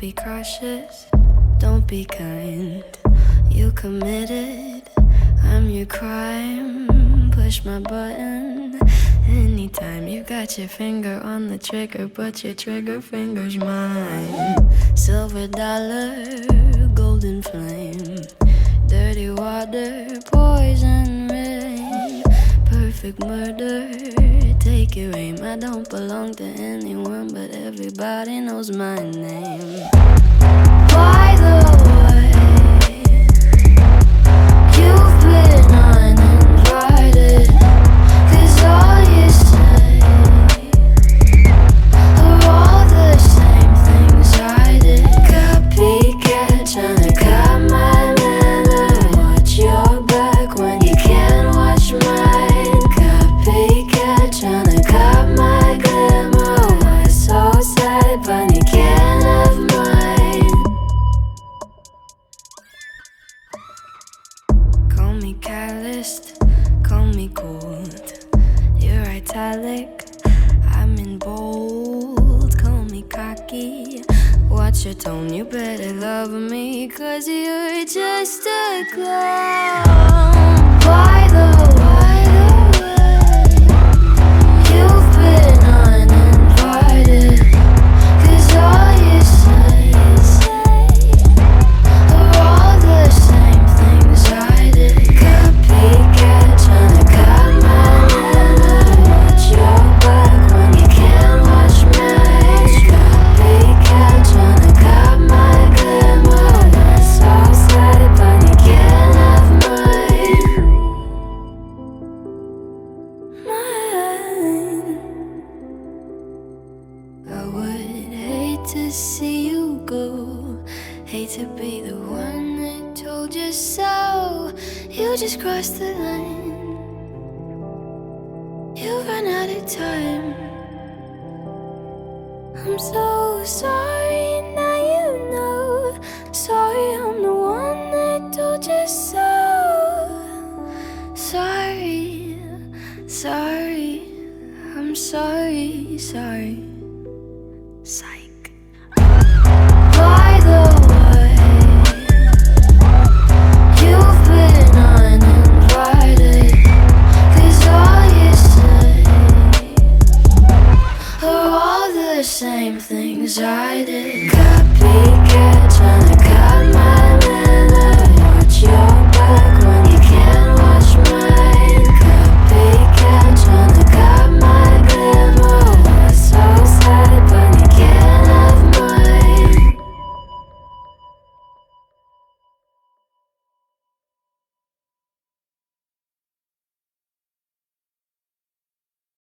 be cautious, don't be kind. You committed, I'm your crime. Push my button anytime. You got your finger on the trigger, but your trigger finger's mine. Silver dollar, golden flame, dirty water, poison perfect murder. Take your aim. I don't belong to anyone, but everybody knows my name. By the calloused, call me cold. You're italic, I'm in bold. Call me cocky, watch your tone. You better love me, cause you're just a clown. Be the one that told you so. You just crossed the line. You've run out of time. I'm so sorry, now you know. Sorry, I'm the one that told you so. Sorry, sorry, I'm sorry, sorry, sorry. resided.